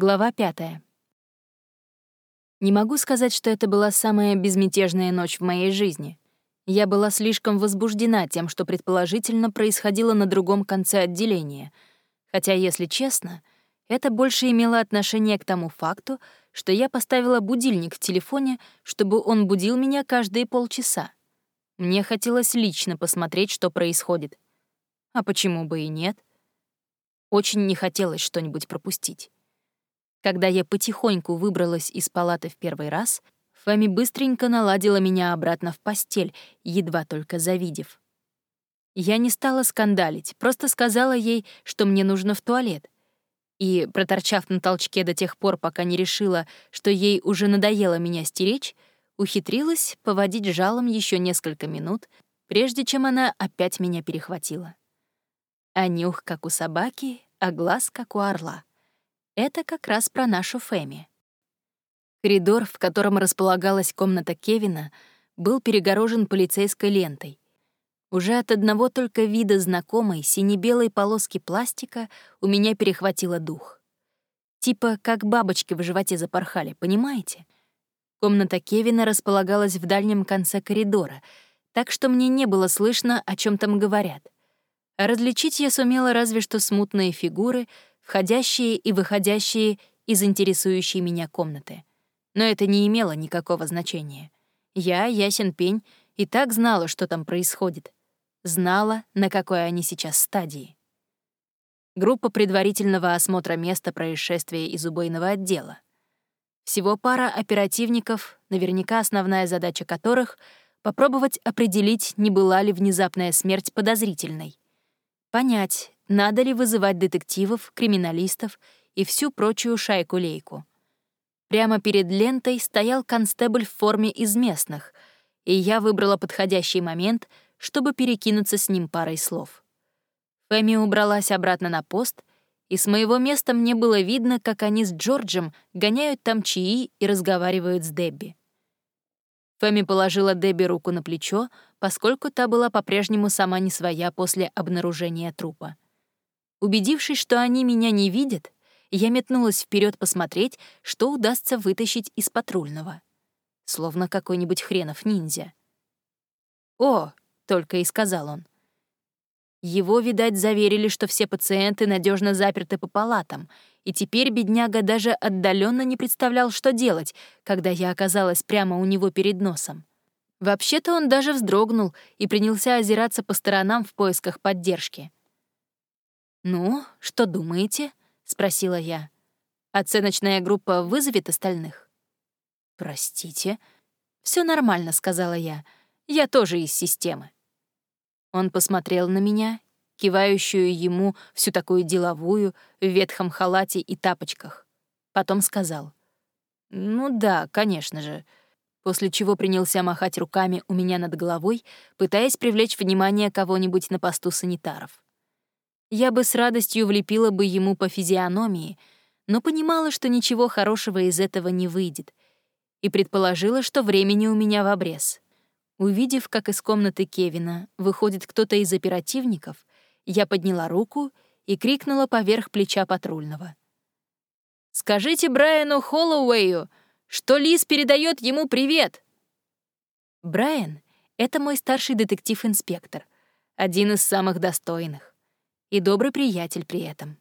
Глава пятая. Не могу сказать, что это была самая безмятежная ночь в моей жизни. Я была слишком возбуждена тем, что предположительно происходило на другом конце отделения, хотя, если честно, это больше имело отношение к тому факту, что я поставила будильник в телефоне, чтобы он будил меня каждые полчаса. Мне хотелось лично посмотреть, что происходит. А почему бы и нет? Очень не хотелось что-нибудь пропустить. Когда я потихоньку выбралась из палаты в первый раз, Фэми быстренько наладила меня обратно в постель, едва только завидев. Я не стала скандалить, просто сказала ей, что мне нужно в туалет. И, проторчав на толчке до тех пор, пока не решила, что ей уже надоело меня стеречь, ухитрилась поводить жалом еще несколько минут, прежде чем она опять меня перехватила. А нюх, как у собаки, а глаз, как у орла. Это как раз про нашу Фэми. Коридор, в котором располагалась комната Кевина, был перегорожен полицейской лентой. Уже от одного только вида знакомой сине-белой полоски пластика у меня перехватило дух. Типа как бабочки в животе запорхали, понимаете? Комната Кевина располагалась в дальнем конце коридора, так что мне не было слышно, о чем там говорят. А различить я сумела разве что смутные фигуры — входящие и выходящие из интересующей меня комнаты. Но это не имело никакого значения. Я, ясен пень, и так знала, что там происходит. Знала, на какой они сейчас стадии. Группа предварительного осмотра места происшествия из убойного отдела. Всего пара оперативников, наверняка основная задача которых — попробовать определить, не была ли внезапная смерть подозрительной. Понять, надо ли вызывать детективов, криминалистов и всю прочую шайку-лейку. Прямо перед лентой стоял констебль в форме из местных, и я выбрала подходящий момент, чтобы перекинуться с ним парой слов. Фэми убралась обратно на пост, и с моего места мне было видно, как они с Джорджем гоняют там чаи и разговаривают с Дебби. Фэми положила Дебби руку на плечо, поскольку та была по-прежнему сама не своя после обнаружения трупа. Убедившись, что они меня не видят, я метнулась вперед посмотреть, что удастся вытащить из патрульного. Словно какой-нибудь хренов ниндзя. «О!» — только и сказал он. Его, видать, заверили, что все пациенты надежно заперты по палатам, и теперь бедняга даже отдаленно не представлял, что делать, когда я оказалась прямо у него перед носом. Вообще-то он даже вздрогнул и принялся озираться по сторонам в поисках поддержки. «Ну, что думаете?» — спросила я. «Оценочная группа вызовет остальных?» «Простите?» Все нормально», — сказала я. «Я тоже из системы». Он посмотрел на меня, кивающую ему всю такую деловую, в ветхом халате и тапочках. Потом сказал. «Ну да, конечно же», после чего принялся махать руками у меня над головой, пытаясь привлечь внимание кого-нибудь на посту санитаров. Я бы с радостью влепила бы ему по физиономии, но понимала, что ничего хорошего из этого не выйдет, и предположила, что времени у меня в обрез. Увидев, как из комнаты Кевина выходит кто-то из оперативников, я подняла руку и крикнула поверх плеча патрульного. «Скажите Брайану Холлоуэю, что Лиз передает ему привет!» Брайан — это мой старший детектив-инспектор, один из самых достойных и добрый приятель при этом.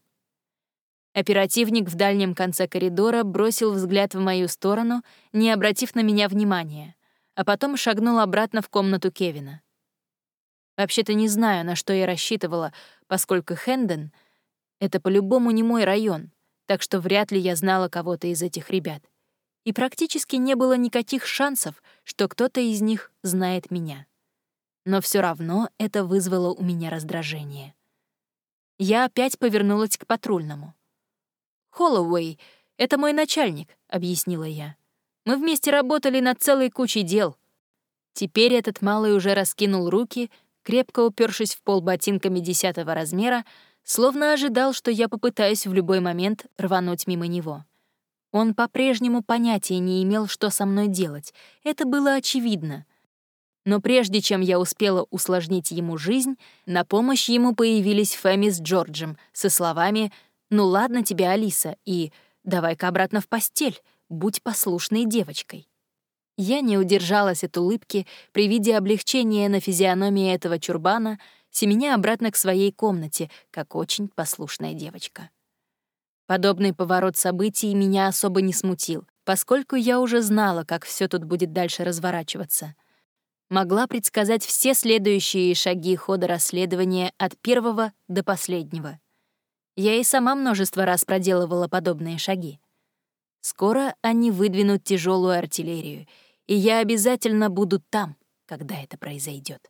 Оперативник в дальнем конце коридора бросил взгляд в мою сторону, не обратив на меня внимания, а потом шагнул обратно в комнату Кевина. Вообще-то не знаю, на что я рассчитывала, поскольку Хэндон — это по-любому не мой район, так что вряд ли я знала кого-то из этих ребят. И практически не было никаких шансов, что кто-то из них знает меня. Но все равно это вызвало у меня раздражение. Я опять повернулась к патрульному. «Холлоуэй, это мой начальник», — объяснила я. «Мы вместе работали над целой кучей дел». Теперь этот малый уже раскинул руки, крепко упершись в пол ботинками десятого размера, словно ожидал, что я попытаюсь в любой момент рвануть мимо него. Он по-прежнему понятия не имел, что со мной делать. Это было очевидно — но прежде чем я успела усложнить ему жизнь, на помощь ему появились Фэми с Джорджем со словами «Ну ладно тебе, Алиса» и давай-ка обратно в постель, будь послушной девочкой». Я не удержалась от улыбки при виде облегчения на физиономии этого чурбана, семеня обратно к своей комнате, как очень послушная девочка. Подобный поворот событий меня особо не смутил, поскольку я уже знала, как все тут будет дальше разворачиваться. Могла предсказать все следующие шаги хода расследования от первого до последнего. Я и сама множество раз проделывала подобные шаги. Скоро они выдвинут тяжелую артиллерию — и я обязательно буду там, когда это произойдет.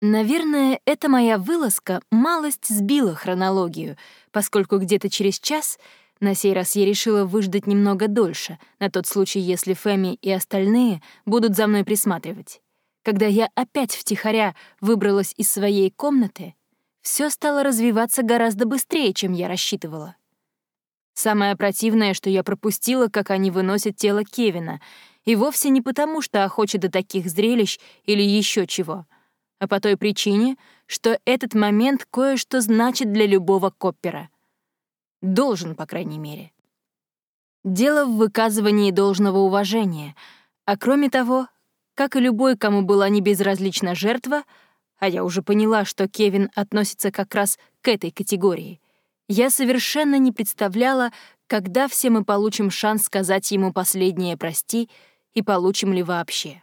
Наверное, эта моя вылазка малость сбила хронологию, поскольку где-то через час на сей раз я решила выждать немного дольше, на тот случай, если Фэми и остальные будут за мной присматривать. Когда я опять втихаря выбралась из своей комнаты, все стало развиваться гораздо быстрее, чем я рассчитывала. Самое противное, что я пропустила, как они выносят тело Кевина, и вовсе не потому, что охочет до таких зрелищ или еще чего, а по той причине, что этот момент кое-что значит для любого коппера. Должен, по крайней мере. Дело в выказывании должного уважения, а кроме того, как и любой, кому была не безразлична жертва, а я уже поняла, что Кевин относится как раз к этой категории, я совершенно не представляла, когда все мы получим шанс сказать ему последнее «прости» и получим ли вообще.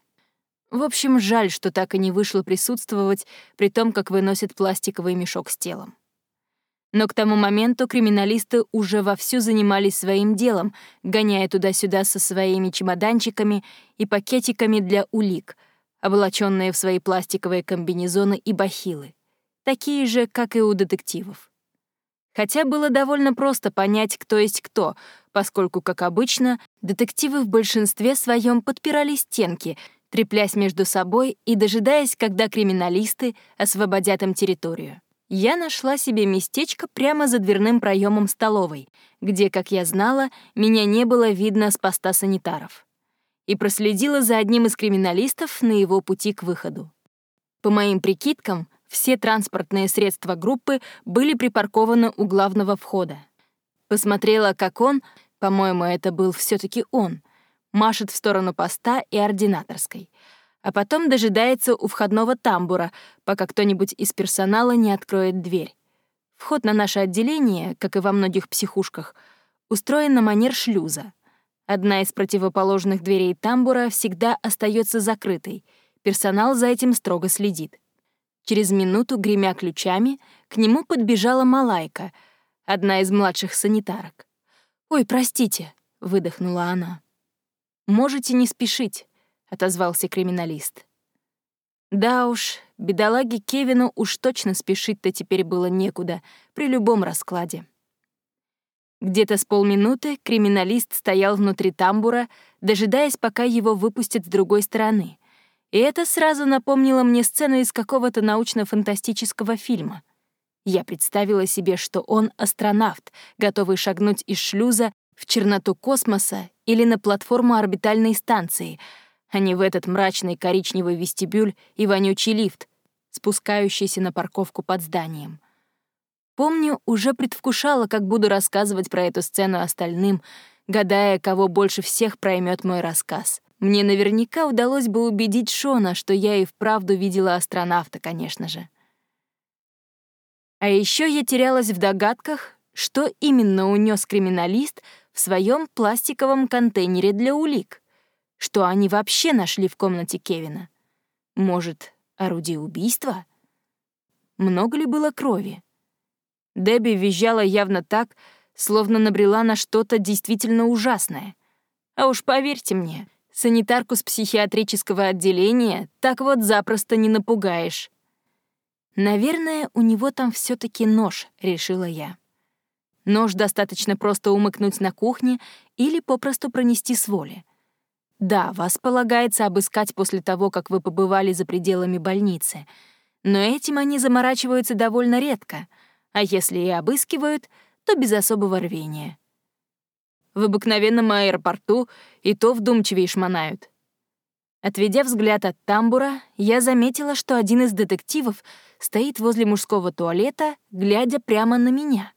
В общем, жаль, что так и не вышло присутствовать при том, как выносят пластиковый мешок с телом. Но к тому моменту криминалисты уже вовсю занимались своим делом, гоняя туда-сюда со своими чемоданчиками и пакетиками для улик, облаченные в свои пластиковые комбинезоны и бахилы, такие же, как и у детективов. Хотя было довольно просто понять, кто есть кто, поскольку, как обычно, детективы в большинстве своем подпирали стенки, треплясь между собой и дожидаясь, когда криминалисты освободят им территорию. Я нашла себе местечко прямо за дверным проемом столовой, где, как я знала, меня не было видно с поста санитаров. И проследила за одним из криминалистов на его пути к выходу. По моим прикидкам, все транспортные средства группы были припаркованы у главного входа. Посмотрела, как он, по-моему, это был все таки он, машет в сторону поста и ординаторской, а потом дожидается у входного тамбура, пока кто-нибудь из персонала не откроет дверь. Вход на наше отделение, как и во многих психушках, устроен на манер шлюза. Одна из противоположных дверей тамбура всегда остается закрытой. Персонал за этим строго следит. Через минуту, гремя ключами, к нему подбежала Малайка, одна из младших санитарок. «Ой, простите», — выдохнула она. «Можете не спешить», — отозвался криминалист. Да уж, бедолаге Кевину уж точно спешить-то теперь было некуда при любом раскладе. Где-то с полминуты криминалист стоял внутри тамбура, дожидаясь, пока его выпустят с другой стороны. И это сразу напомнило мне сцену из какого-то научно-фантастического фильма. Я представила себе, что он астронавт, готовый шагнуть из шлюза в черноту космоса или на платформу орбитальной станции, а не в этот мрачный коричневый вестибюль и вонючий лифт, спускающийся на парковку под зданием. Помню, уже предвкушала, как буду рассказывать про эту сцену остальным, гадая, кого больше всех проймет мой рассказ. Мне наверняка удалось бы убедить Шона, что я и вправду видела астронавта, конечно же. А еще я терялась в догадках, что именно унес криминалист в своем пластиковом контейнере для улик. Что они вообще нашли в комнате Кевина? Может, орудие убийства? Много ли было крови? Дебби визжала явно так, словно набрела на что-то действительно ужасное. А уж поверьте мне, Санитарку с психиатрического отделения так вот запросто не напугаешь. Наверное, у него там все таки нож, решила я. Нож достаточно просто умыкнуть на кухне или попросту пронести с воли. Да, вас полагается обыскать после того, как вы побывали за пределами больницы, но этим они заморачиваются довольно редко, а если и обыскивают, то без особого рвения. В обыкновенном аэропорту и то вдумчивее шмонают. Отведя взгляд от тамбура, я заметила, что один из детективов стоит возле мужского туалета, глядя прямо на меня,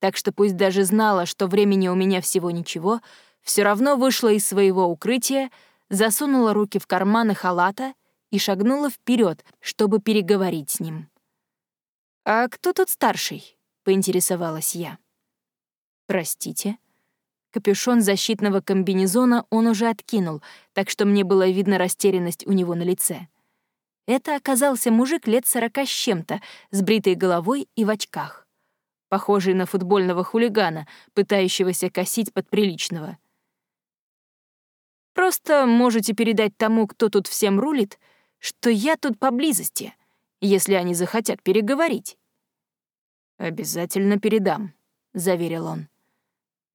так что пусть даже знала, что времени у меня всего ничего, все равно вышла из своего укрытия, засунула руки в карманы халата и шагнула вперед, чтобы переговорить с ним. «А кто тут старший?» — поинтересовалась я. «Простите». Капюшон защитного комбинезона он уже откинул, так что мне было видно растерянность у него на лице. Это оказался мужик лет сорока с чем-то, с бритой головой и в очках. Похожий на футбольного хулигана, пытающегося косить под приличного. «Просто можете передать тому, кто тут всем рулит, что я тут поблизости, если они захотят переговорить». «Обязательно передам», — заверил он.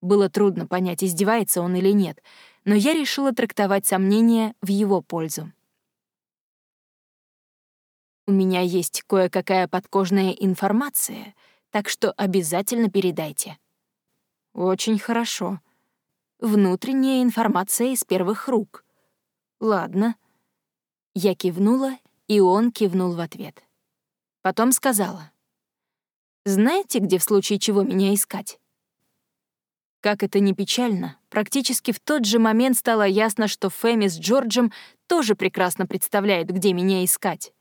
Было трудно понять, издевается он или нет, но я решила трактовать сомнения в его пользу. У меня есть кое-какая подкожная информация, так что обязательно передайте. Очень хорошо. Внутренняя информация из первых рук. Ладно. Я кивнула, и он кивнул в ответ. Потом сказала. Знаете, где в случае чего меня искать? Как это ни печально, практически в тот же момент стало ясно, что Фэми с Джорджем тоже прекрасно представляют, где меня искать.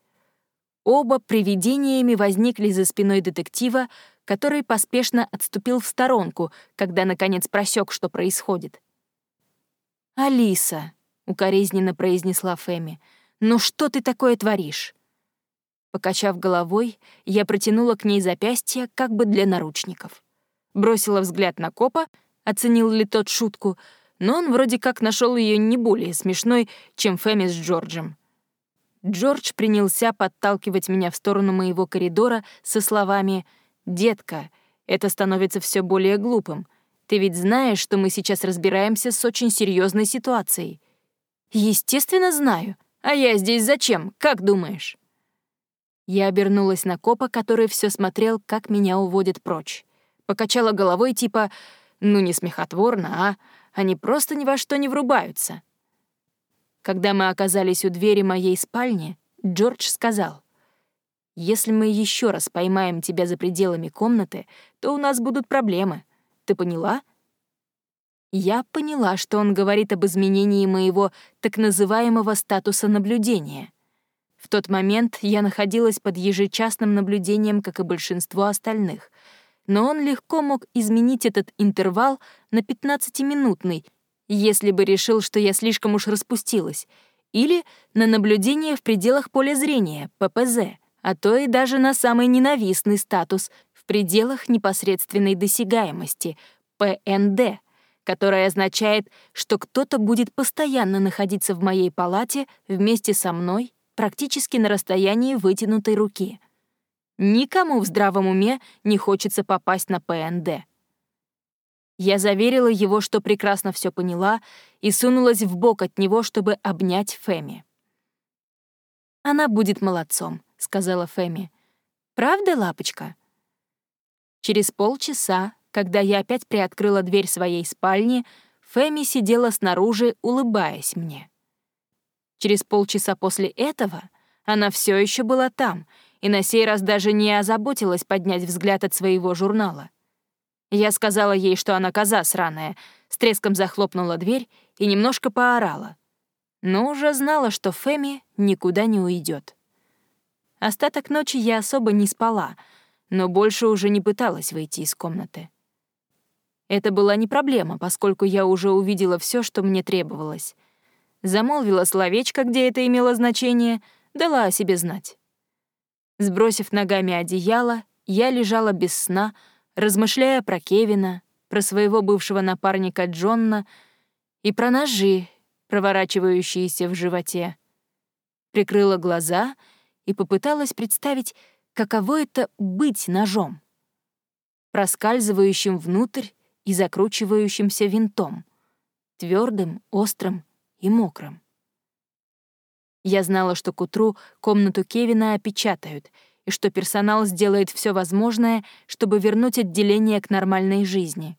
Оба привидениями возникли за спиной детектива, который поспешно отступил в сторонку, когда наконец просек, что происходит. «Алиса», — укоризненно произнесла Фэми, — «ну что ты такое творишь?» Покачав головой, я протянула к ней запястье как бы для наручников. Бросила взгляд на копа, оценил ли тот шутку, но он вроде как нашел ее не более смешной, чем Фэми с Джорджем. Джордж принялся подталкивать меня в сторону моего коридора со словами «Детка, это становится все более глупым. Ты ведь знаешь, что мы сейчас разбираемся с очень серьезной ситуацией». «Естественно, знаю. А я здесь зачем, как думаешь?» Я обернулась на копа, который все смотрел, как меня уводят прочь. Покачала головой типа «Ну не смехотворно, а? Они просто ни во что не врубаются». Когда мы оказались у двери моей спальни, Джордж сказал, «Если мы еще раз поймаем тебя за пределами комнаты, то у нас будут проблемы. Ты поняла?» Я поняла, что он говорит об изменении моего так называемого статуса наблюдения. В тот момент я находилась под ежечасным наблюдением, как и большинство остальных, но он легко мог изменить этот интервал на 15-минутный — если бы решил, что я слишком уж распустилась, или на наблюдение в пределах поля зрения, ППЗ, а то и даже на самый ненавистный статус в пределах непосредственной досягаемости, ПНД, которое означает, что кто-то будет постоянно находиться в моей палате вместе со мной практически на расстоянии вытянутой руки. Никому в здравом уме не хочется попасть на ПНД. Я заверила его, что прекрасно все поняла, и сунулась в бок от него, чтобы обнять Фэми. «Она будет молодцом», — сказала Фэми. «Правда, лапочка?» Через полчаса, когда я опять приоткрыла дверь своей спальни, Фэми сидела снаружи, улыбаясь мне. Через полчаса после этого она все еще была там и на сей раз даже не озаботилась поднять взгляд от своего журнала. Я сказала ей, что она коза сраная, с треском захлопнула дверь и немножко поорала. Но уже знала, что Фэми никуда не уйдет. Остаток ночи я особо не спала, но больше уже не пыталась выйти из комнаты. Это была не проблема, поскольку я уже увидела все, что мне требовалось. Замолвила словечко, где это имело значение, дала о себе знать. Сбросив ногами одеяло, я лежала без сна, размышляя про Кевина, про своего бывшего напарника Джонна и про ножи, проворачивающиеся в животе. Прикрыла глаза и попыталась представить, каково это — быть ножом. Проскальзывающим внутрь и закручивающимся винтом, твердым, острым и мокрым. Я знала, что к утру комнату Кевина опечатают — и что персонал сделает все возможное, чтобы вернуть отделение к нормальной жизни.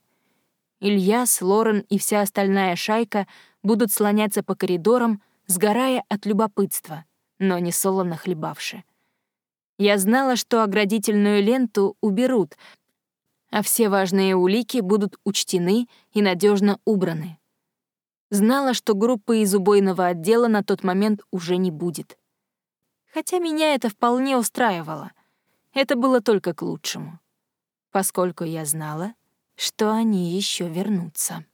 Ильяс, Лорен и вся остальная шайка будут слоняться по коридорам, сгорая от любопытства, но не солоно хлебавши. Я знала, что оградительную ленту уберут, а все важные улики будут учтены и надежно убраны. Знала, что группы из убойного отдела на тот момент уже не будет. Хотя меня это вполне устраивало. Это было только к лучшему, поскольку я знала, что они еще вернутся.